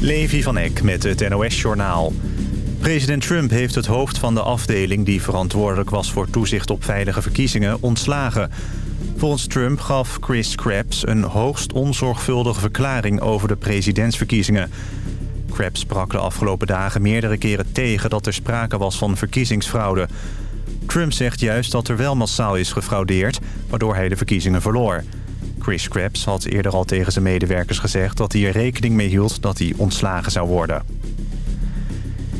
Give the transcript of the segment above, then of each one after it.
Levi van Eck met het NOS-journaal. President Trump heeft het hoofd van de afdeling... die verantwoordelijk was voor toezicht op veilige verkiezingen, ontslagen. Volgens Trump gaf Chris Krebs een hoogst onzorgvuldige verklaring... over de presidentsverkiezingen. Krebs sprak de afgelopen dagen meerdere keren tegen... dat er sprake was van verkiezingsfraude. Trump zegt juist dat er wel massaal is gefraudeerd... waardoor hij de verkiezingen verloor. Chris Krebs had eerder al tegen zijn medewerkers gezegd... dat hij er rekening mee hield dat hij ontslagen zou worden.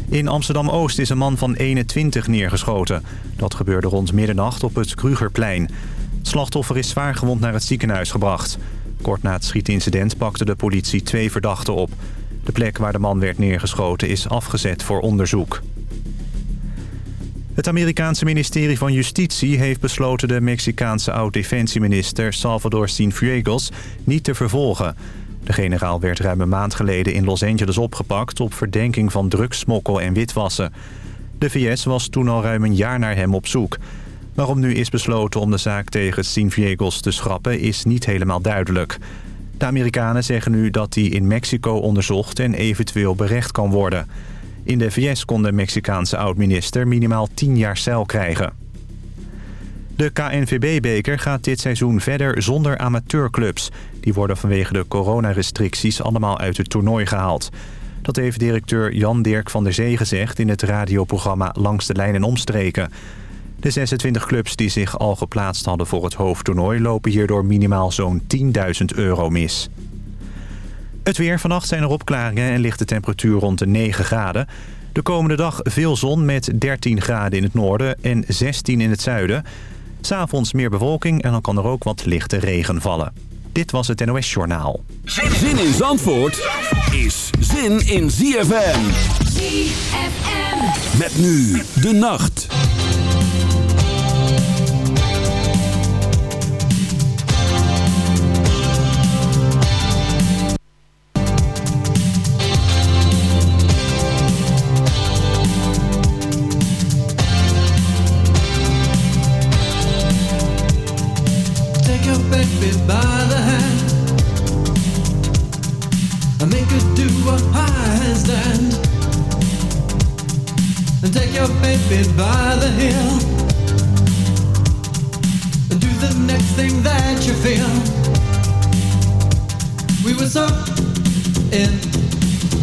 In Amsterdam-Oost is een man van 21 neergeschoten. Dat gebeurde rond middernacht op het Krugerplein. Het slachtoffer is zwaar gewond naar het ziekenhuis gebracht. Kort na het schietincident pakte de politie twee verdachten op. De plek waar de man werd neergeschoten is afgezet voor onderzoek. Het Amerikaanse ministerie van Justitie heeft besloten de Mexicaanse oud-defensieminister Salvador Cienfuegos niet te vervolgen. De generaal werd ruim een maand geleden in Los Angeles opgepakt op verdenking van drugssmokkel en witwassen. De VS was toen al ruim een jaar naar hem op zoek. Waarom nu is besloten om de zaak tegen Cienfuegos te schrappen is niet helemaal duidelijk. De Amerikanen zeggen nu dat hij in Mexico onderzocht en eventueel berecht kan worden. In de VS kon de Mexicaanse oud-minister minimaal 10 jaar cel krijgen. De KNVB-beker gaat dit seizoen verder zonder amateurclubs. Die worden vanwege de coronarestricties allemaal uit het toernooi gehaald. Dat heeft directeur Jan Dirk van der Zee gezegd in het radioprogramma Langs de Lijn en Omstreken. De 26 clubs die zich al geplaatst hadden voor het hoofdtoernooi... lopen hierdoor minimaal zo'n 10.000 euro mis. Het weer. Vannacht zijn er opklaringen en ligt de temperatuur rond de 9 graden. De komende dag veel zon met 13 graden in het noorden en 16 in het zuiden. S'avonds meer bewolking en dan kan er ook wat lichte regen vallen. Dit was het NOS Journaal. Zin in Zandvoort is zin in ZFM. ZFM. Met nu de nacht. Take by the heel and do the next thing that you feel. We were so in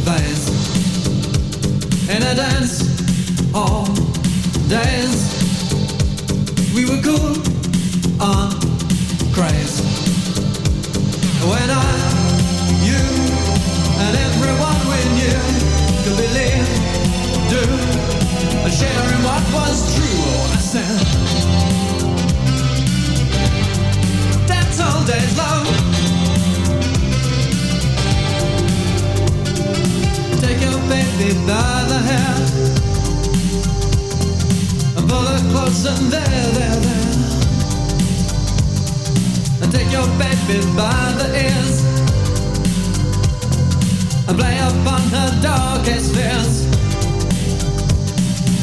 phase in a dance hall days. We were cool on craze. When I, was true. I said, that's all days long. Take your baby by the hair and pull her close and there, there, there and take your baby by the ears and play upon her darkest fears.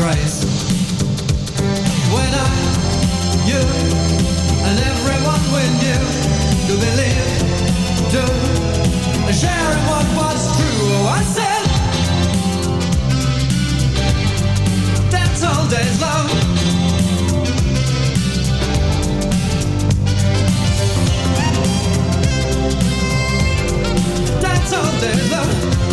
Christ. When I, you, and everyone we knew to believe, to share what was true, oh, I said, that's all day's love. That's all there's love.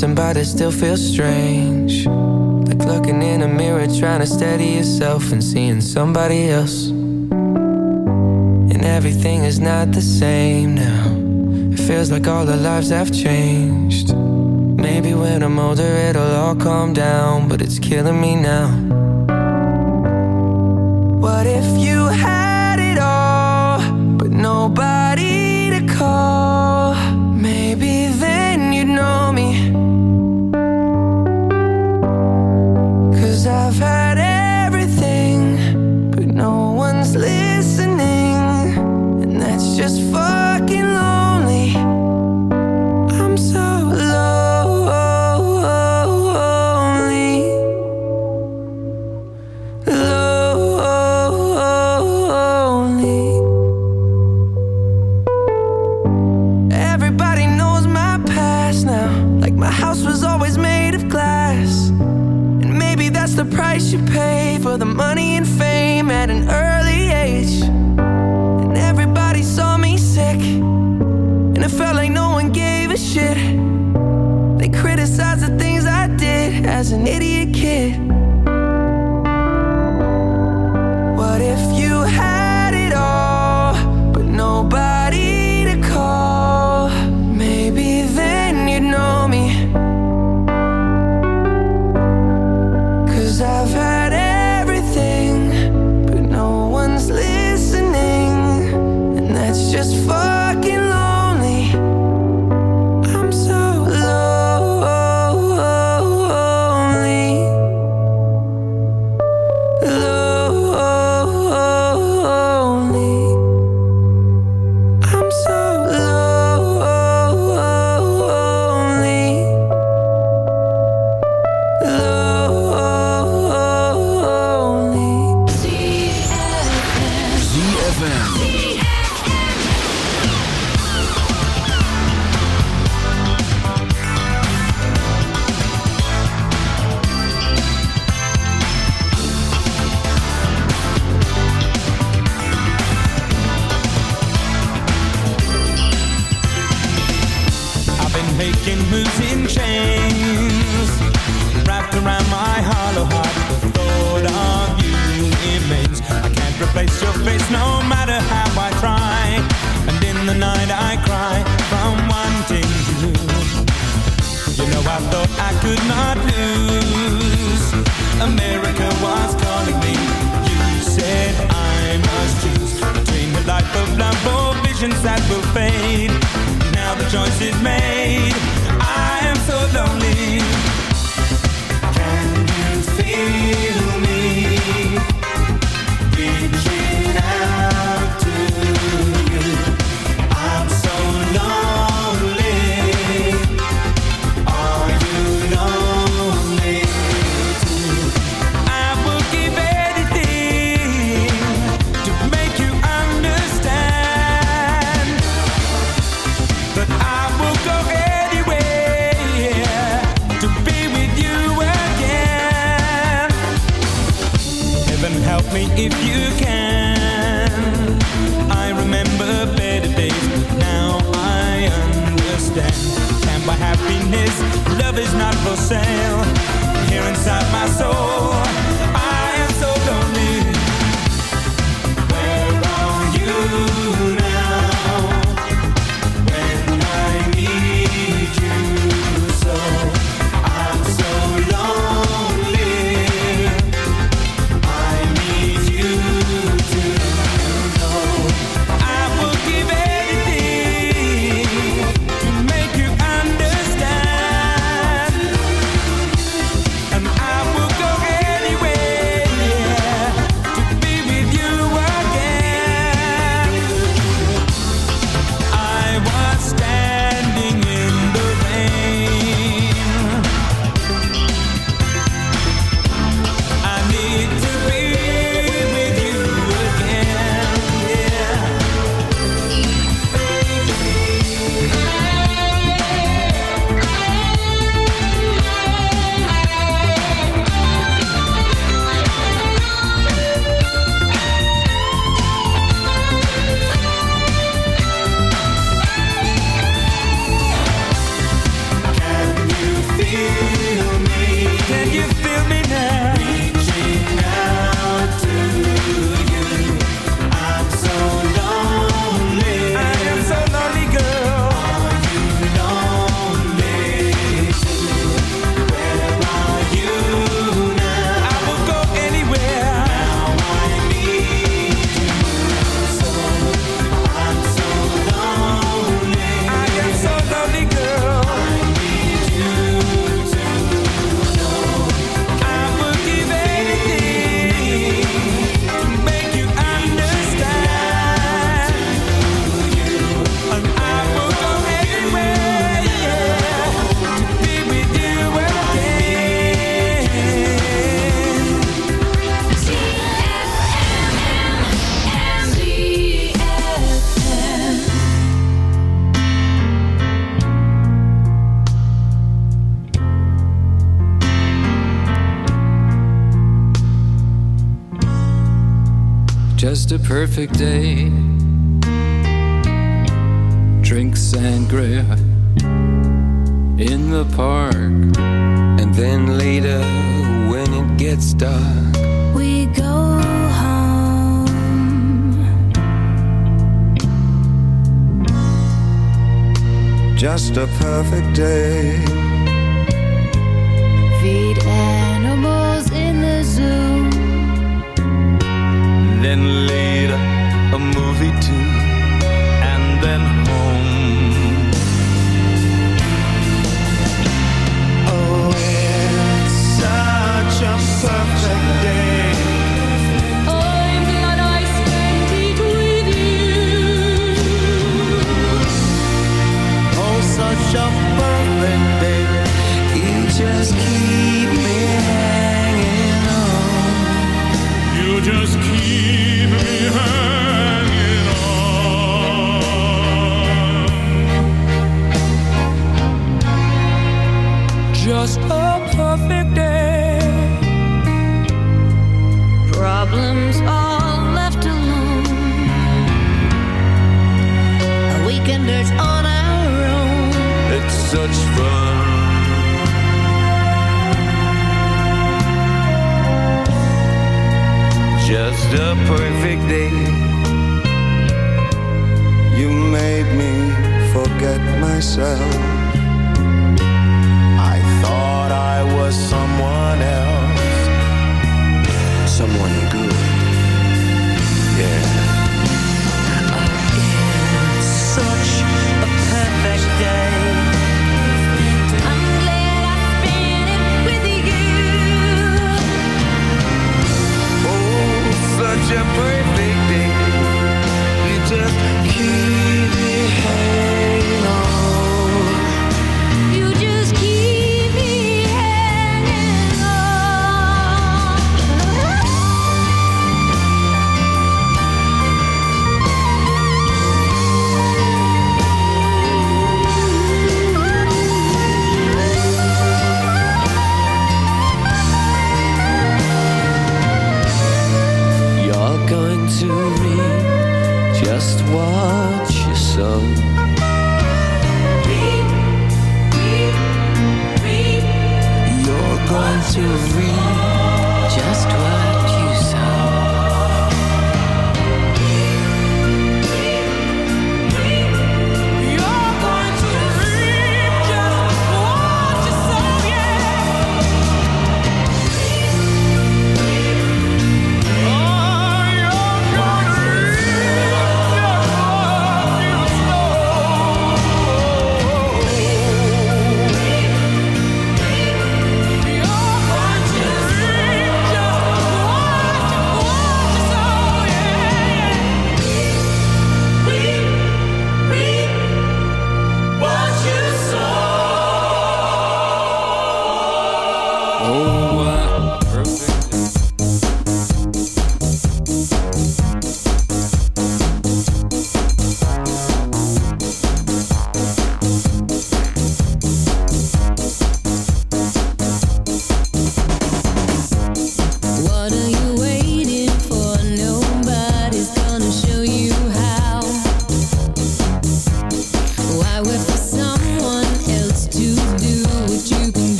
something but it still feels strange. Like looking in a mirror trying to steady yourself and seeing somebody else. And everything is not the same now. It feels like all our lives have changed. Maybe when I'm older it'll all calm down But it's killing me now. I should pay for the money and fame at an early age. And everybody saw me sick, and it felt like no one gave a shit. They criticized the things I did as an idiot fade. Now the choice is made. Perfect day.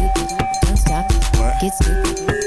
Stupid, don't stop it. Stupid, get stupid,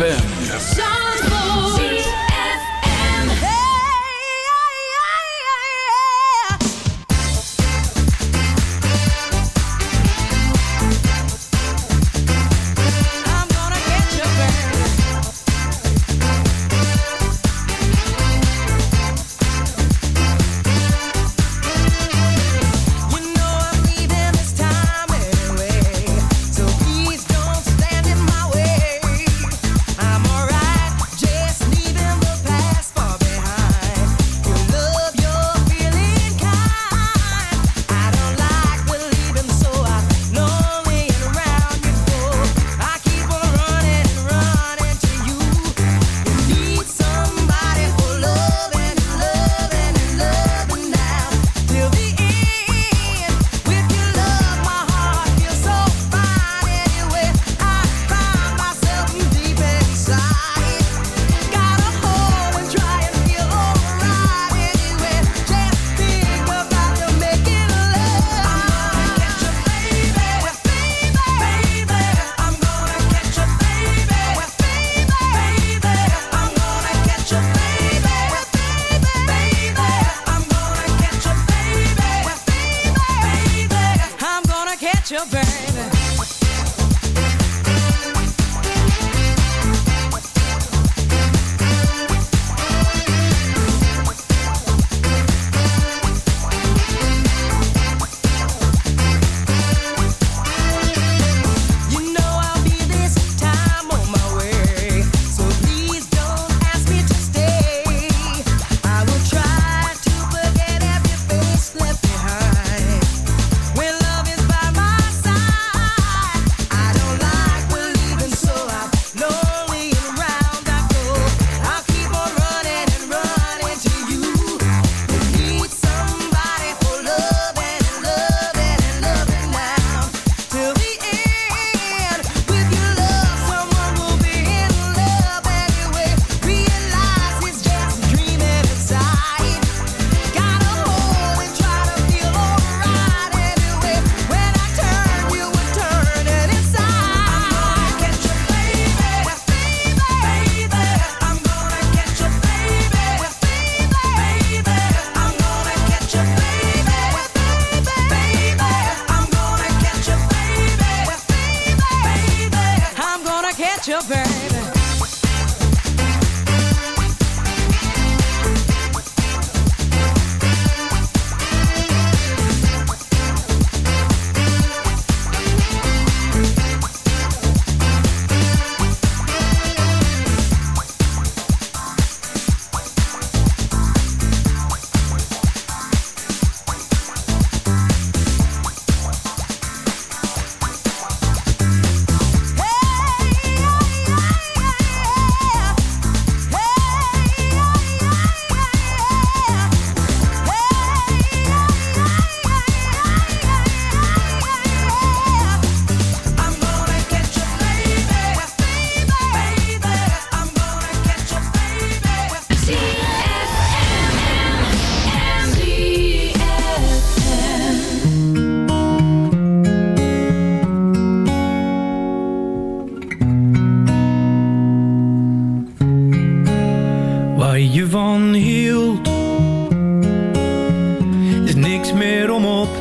ZFM.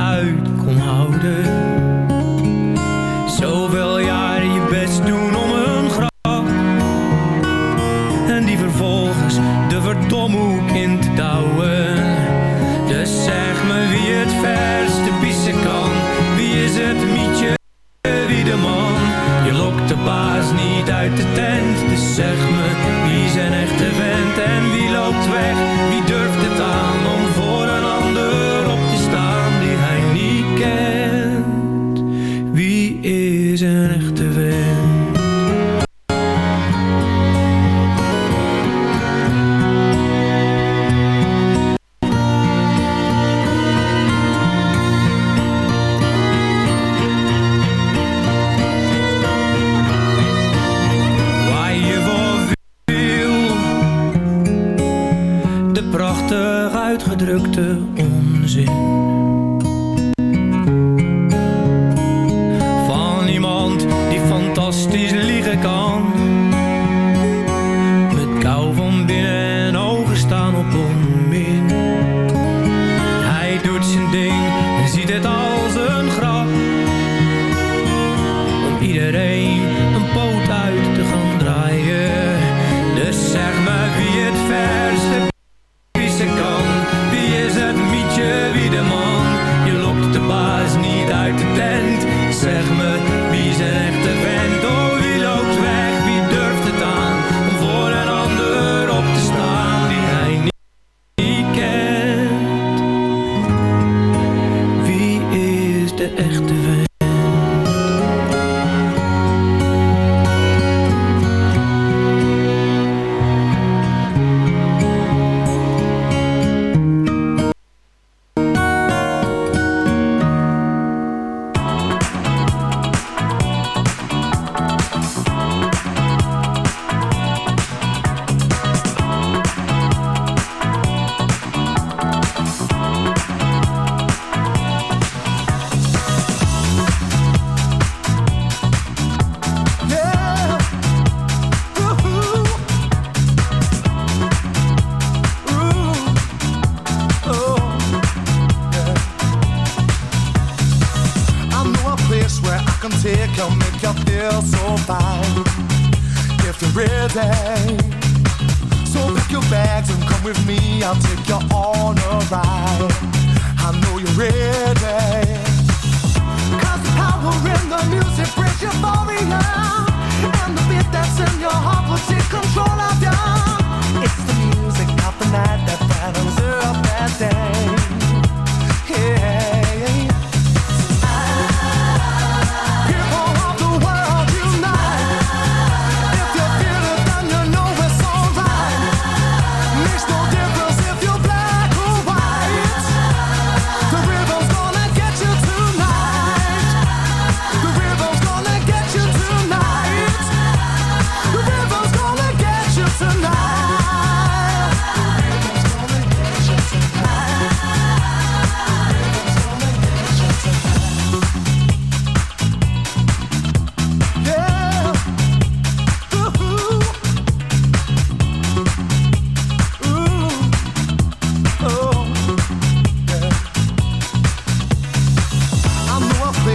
uit kon houden.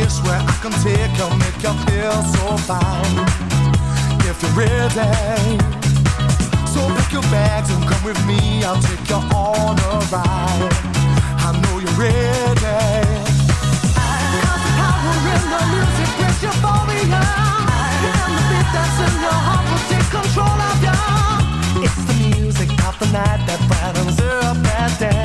Place where I can take you, make you feel so fine. If you're ready, so pack your bags and come with me. I'll take you on a ride. I know you're ready. Cause the power in the music brings euphoria. And the beat that's in your heart will take control of you. It's the music of the night that brightens up that day.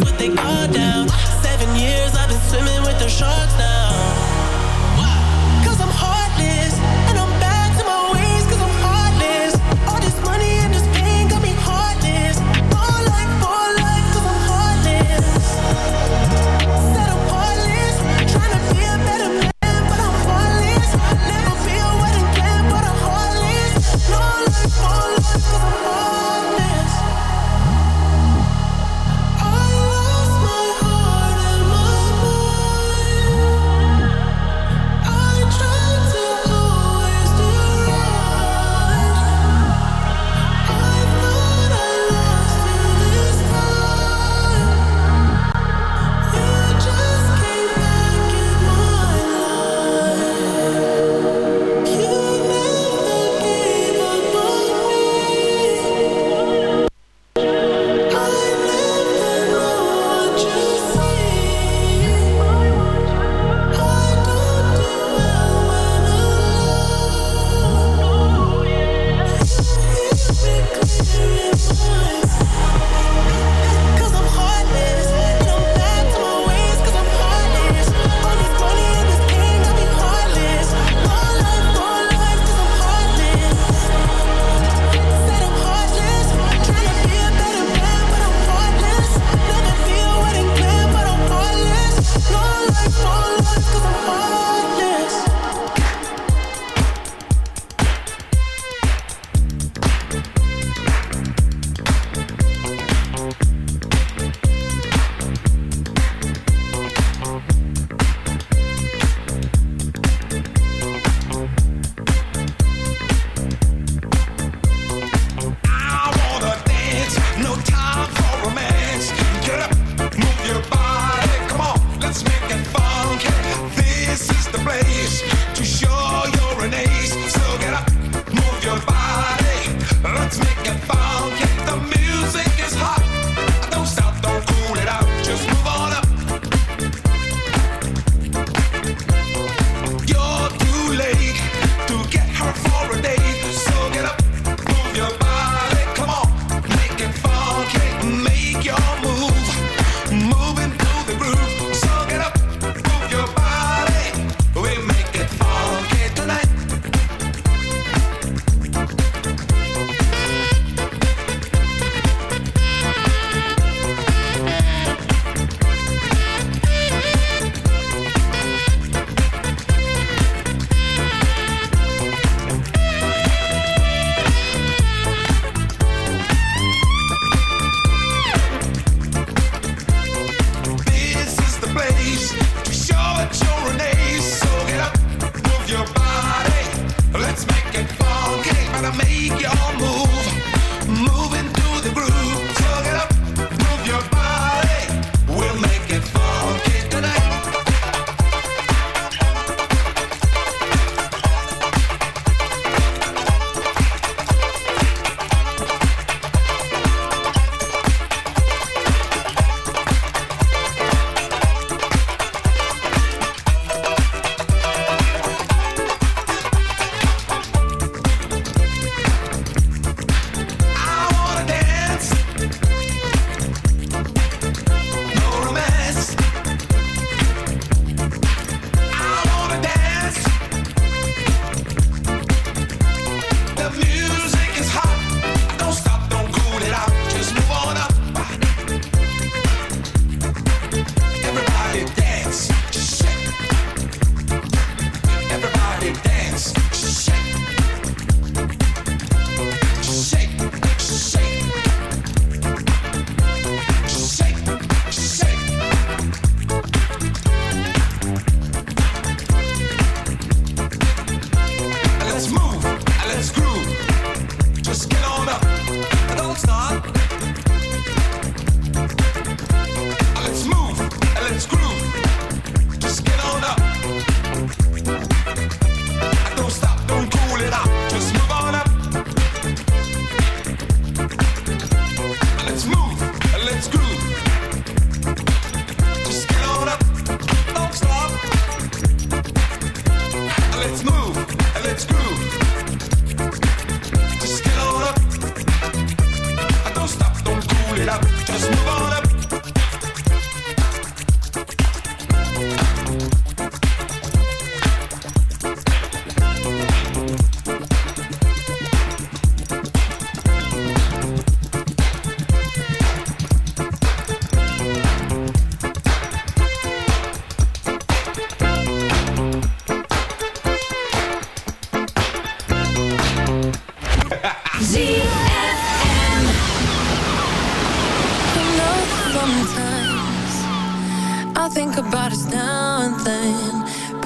With their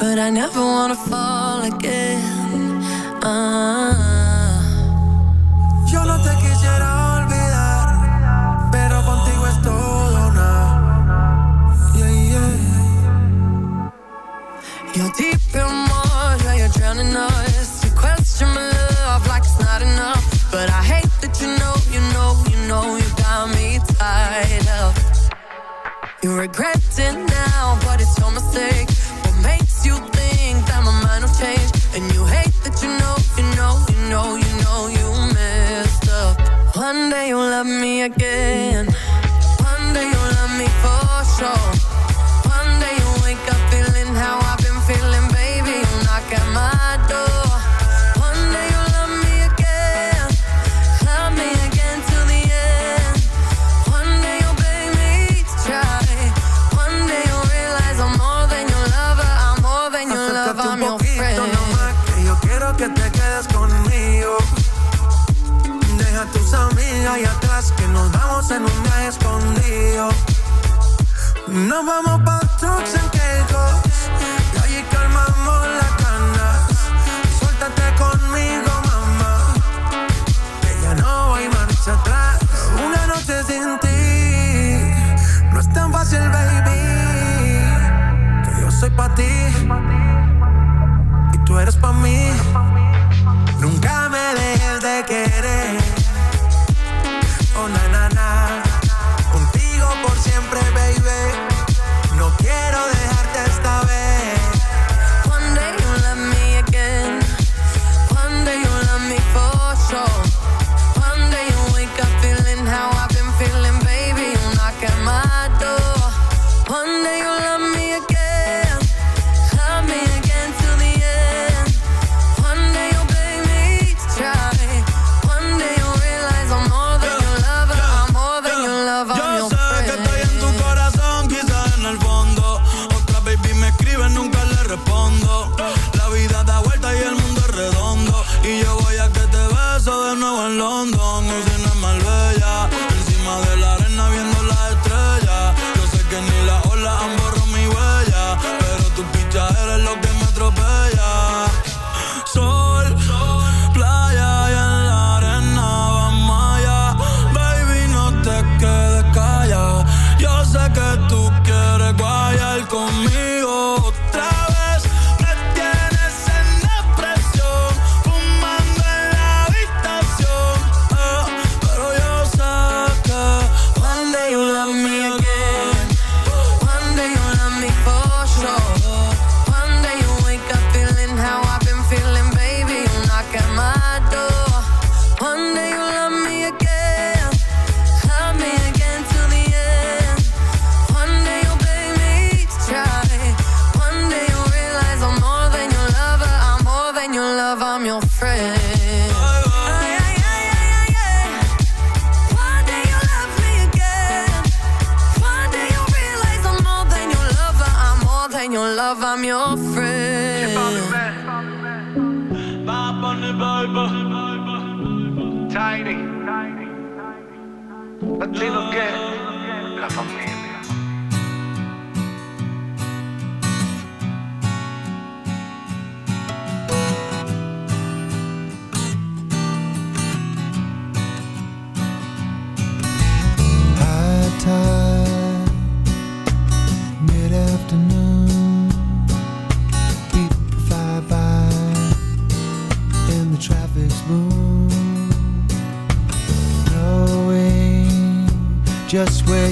But I never wanna fall again. Ah. Yo no te quisiera olvidar, pero contigo es todo nada. Yeah, yeah. You're deep in water, you're drowning us. You question my love like it's not enough. But I hate that you know, you know, you know, you got me tied up. You're regretting en un escondido. Nos vamos pa' trucks en y allí calmamos las canas. Suéltate conmigo, mamá, que ya no hay marcha atrás. Una noche sin ti no es tan fácil, baby, que yo soy pa' ti y tú eres pa' mí.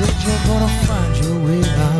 Said you're gonna find your way out